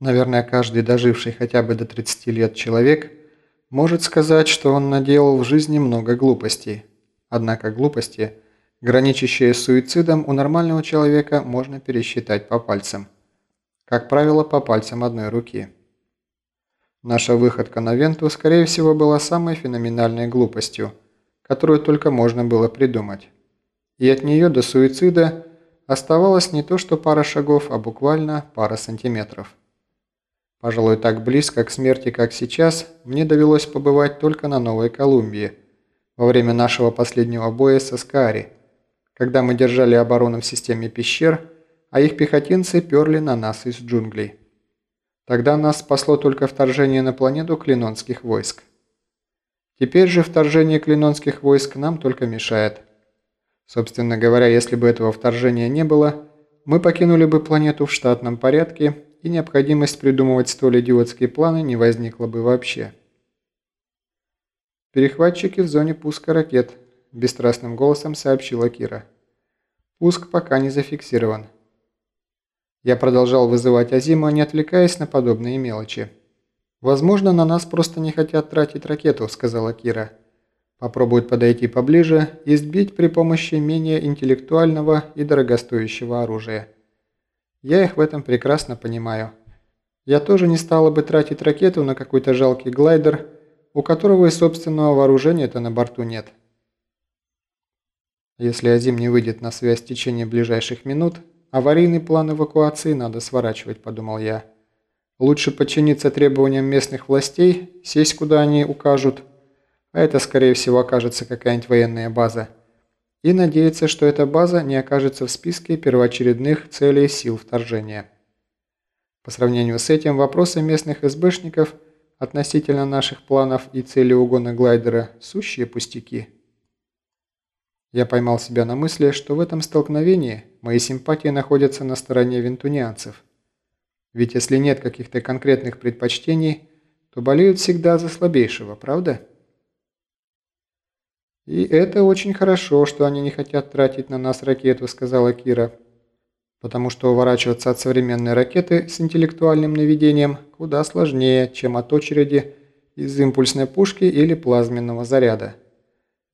Наверное, каждый доживший хотя бы до 30 лет человек может сказать, что он наделал в жизни много глупостей. Однако глупости, граничащие с суицидом, у нормального человека можно пересчитать по пальцам. Как правило, по пальцам одной руки. Наша выходка на Венту, скорее всего, была самой феноменальной глупостью, которую только можно было придумать. И от нее до суицида оставалось не то что пара шагов, а буквально пара сантиметров. Пожалуй, так близко к смерти, как сейчас, мне довелось побывать только на Новой Колумбии, во время нашего последнего боя с Аскари, когда мы держали оборону в системе пещер, а их пехотинцы перли на нас из джунглей. Тогда нас спасло только вторжение на планету клинонских войск. Теперь же вторжение клинонских войск нам только мешает. Собственно говоря, если бы этого вторжения не было, мы покинули бы планету в штатном порядке и необходимость придумывать столь идиотские планы не возникла бы вообще. «Перехватчики в зоне пуска ракет», – бесстрастным голосом сообщила Кира. «Пуск пока не зафиксирован». Я продолжал вызывать Азима, не отвлекаясь на подобные мелочи. «Возможно, на нас просто не хотят тратить ракету», – сказала Кира. «Попробуют подойти поближе и сбить при помощи менее интеллектуального и дорогостоящего оружия». Я их в этом прекрасно понимаю. Я тоже не стала бы тратить ракету на какой-то жалкий глайдер, у которого и собственного вооружения-то на борту нет. Если Азим не выйдет на связь в течение ближайших минут, аварийный план эвакуации надо сворачивать, подумал я. Лучше подчиниться требованиям местных властей, сесть куда они укажут, а это скорее всего окажется какая-нибудь военная база, и надеяться, что эта база не окажется в списке первоочередных целей сил вторжения. По сравнению с этим, вопросы местных СБшников относительно наших планов и цели угона глайдера – сущие пустяки. Я поймал себя на мысли, что в этом столкновении мои симпатии находятся на стороне вентунианцев. Ведь если нет каких-то конкретных предпочтений, то болеют всегда за слабейшего, правда? «И это очень хорошо, что они не хотят тратить на нас ракету», – сказала Кира. «Потому что уворачиваться от современной ракеты с интеллектуальным наведением куда сложнее, чем от очереди из импульсной пушки или плазменного заряда.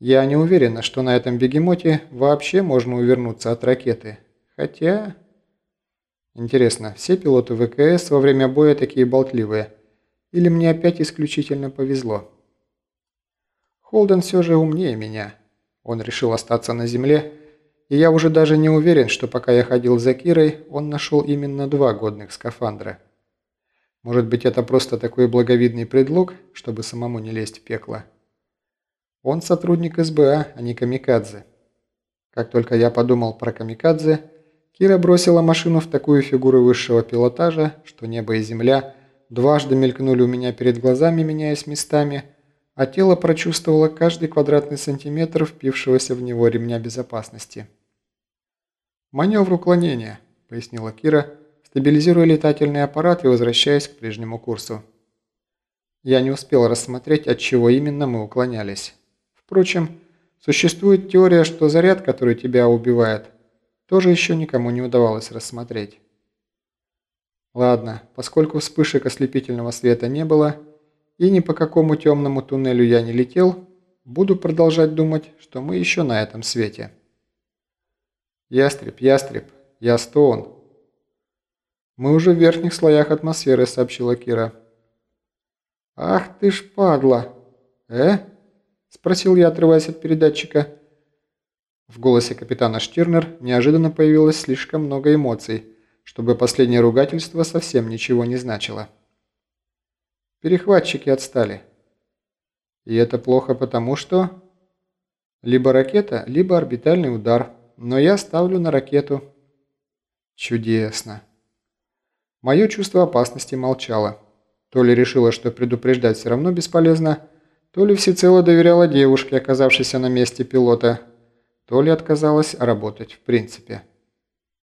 Я не уверена, что на этом бегемоте вообще можно увернуться от ракеты. Хотя...» «Интересно, все пилоты ВКС во время боя такие болтливые? Или мне опять исключительно повезло?» Холден все же умнее меня. Он решил остаться на земле, и я уже даже не уверен, что пока я ходил за Кирой, он нашел именно два годных скафандра. Может быть, это просто такой благовидный предлог, чтобы самому не лезть в пекло. Он сотрудник СБА, а не камикадзе. Как только я подумал про камикадзе, Кира бросила машину в такую фигуру высшего пилотажа, что небо и земля дважды мелькнули у меня перед глазами, меняясь местами – а тело прочувствовало каждый квадратный сантиметр впившегося в него ремня безопасности. «Маневр уклонения», – пояснила Кира, стабилизируя летательный аппарат и возвращаясь к прежнему курсу. Я не успел рассмотреть, от чего именно мы уклонялись. Впрочем, существует теория, что заряд, который тебя убивает, тоже еще никому не удавалось рассмотреть. Ладно, поскольку вспышек ослепительного света не было – и ни по какому темному туннелю я не летел, буду продолжать думать, что мы еще на этом свете. Ястреб, ястреб, я Стоун. Мы уже в верхних слоях атмосферы, сообщила Кира. Ах ты ж падла! Э? Спросил я, отрываясь от передатчика. В голосе капитана Штирнер неожиданно появилось слишком много эмоций, чтобы последнее ругательство совсем ничего не значило. Перехватчики отстали. И это плохо потому, что... Либо ракета, либо орбитальный удар. Но я ставлю на ракету. Чудесно. Мое чувство опасности молчало. То ли решила, что предупреждать все равно бесполезно, то ли всецело доверяла девушке, оказавшейся на месте пилота, то ли отказалась работать в принципе.